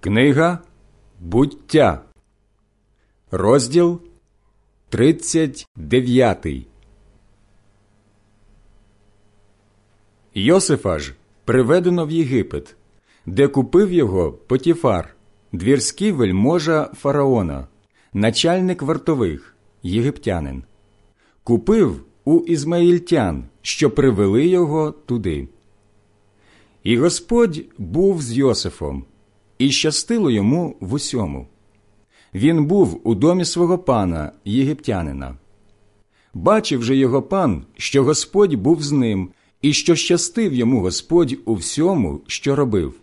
Книга Буття, розділ 39 Йосифа ж приведено в Єгипет, де купив його Потіфар, двірський вельможа фараона, начальник вартових, єгиптянин. Купив у ізмаїльтян, що привели його туди. І Господь був з Йосифом і щастило йому в усьому. Він був у домі свого пана, єгиптянина. Бачив же його пан, що Господь був з ним, і що щастив йому Господь у всьому, що робив.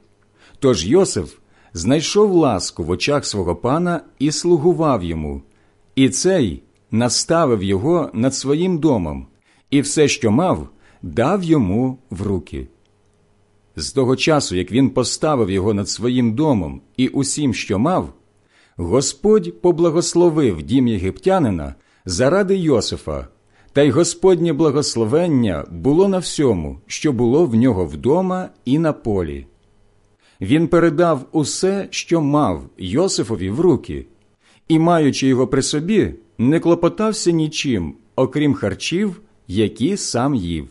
Тож Йосиф знайшов ласку в очах свого пана і слугував йому, і цей наставив його над своїм домом, і все, що мав, дав йому в руки. З того часу, як він поставив його над своїм домом і усім, що мав, Господь поблагословив дім єгиптянина заради Йосифа, та й Господнє благословення було на всьому, що було в нього вдома і на полі. Він передав усе, що мав Йосифові в руки, і, маючи його при собі, не клопотався нічим, окрім харчів, які сам їв.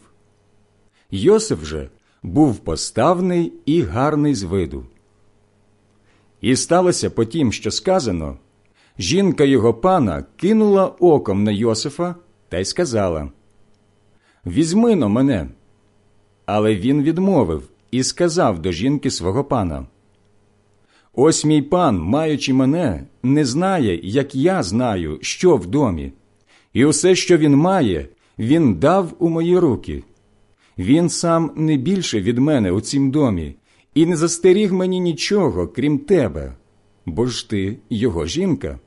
Йосиф же був поставний і гарний з виду. І сталося по тім, що сказано, жінка його пана кинула оком на Йосифа та й сказала Візьми но мене. Але він відмовив і сказав до жінки свого пана Ось мій пан, маючи мене, не знає, як я знаю, що в домі, і усе, що він має, він дав у мої руки. Він сам не більше від мене у цім домі, і не застеріг мені нічого, крім тебе, бо ж ти його жінка.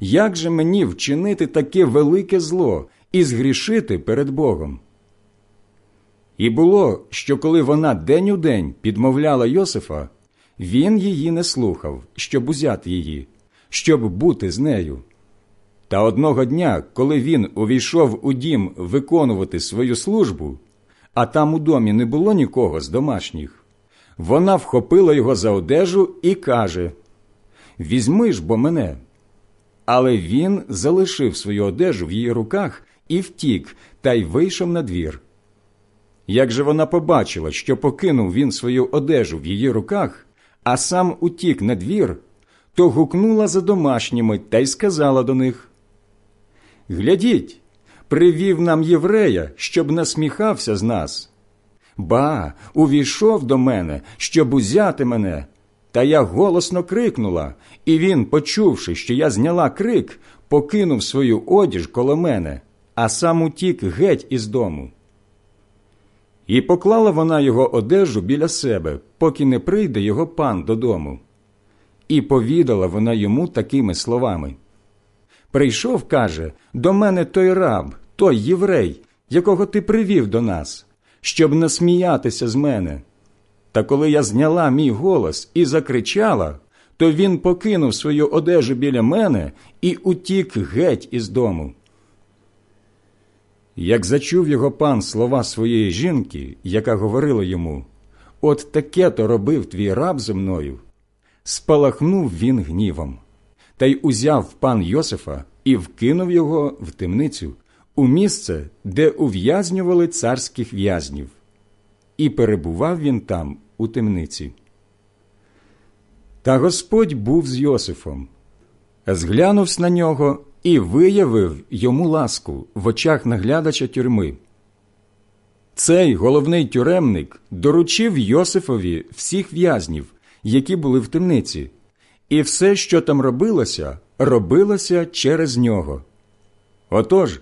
Як же мені вчинити таке велике зло і згрішити перед Богом? І було, що коли вона день у день підмовляла Йосифа, він її не слухав, щоб узяти її, щоб бути з нею. Та одного дня, коли він увійшов у дім виконувати свою службу, а там у домі не було нікого з домашніх, вона вхопила його за одежу і каже Візьми ж бо мене. Але він залишив свою одежу в її руках і втік, та й вийшов на двір. Як же вона побачила, що покинув він свою одежу в її руках, а сам утік на двір, то гукнула за домашніми та й сказала до них Глядіть, привів нам єврея, щоб насміхався з нас. Ба, увійшов до мене, щоб узяти мене. Та я голосно крикнула, і він, почувши, що я зняла крик, покинув свою одіж коло мене, а сам утік геть із дому. І поклала вона його одежу біля себе, поки не прийде його пан додому. І повідала вона йому такими словами Прийшов, каже, до мене той раб, той єврей, якого ти привів до нас, щоб насміятися з мене. Та коли я зняла мій голос і закричала, то він покинув свою одежу біля мене і утік геть із дому. Як зачув його пан слова своєї жінки, яка говорила йому От таке то робив твій раб зі мною, спалахнув він гнівом, та й узяв пан Йосифа і вкинув його в темницю у місце, де ув'язнювали царських в'язнів, і перебував він там у темниці. Та Господь був з Йосифом, зглянувся на нього і виявив йому ласку в очах наглядача тюрми. Цей головний тюремник доручив Йосифові всіх в'язнів, які були в темниці, і все, що там робилося, робилося через нього. Отож,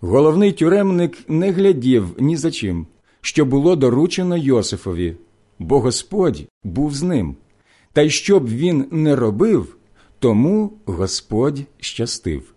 головний тюремник не глядів ні за чим, що було доручено Йосифові, бо Господь був з ним, та й що б він не робив, тому Господь щастив.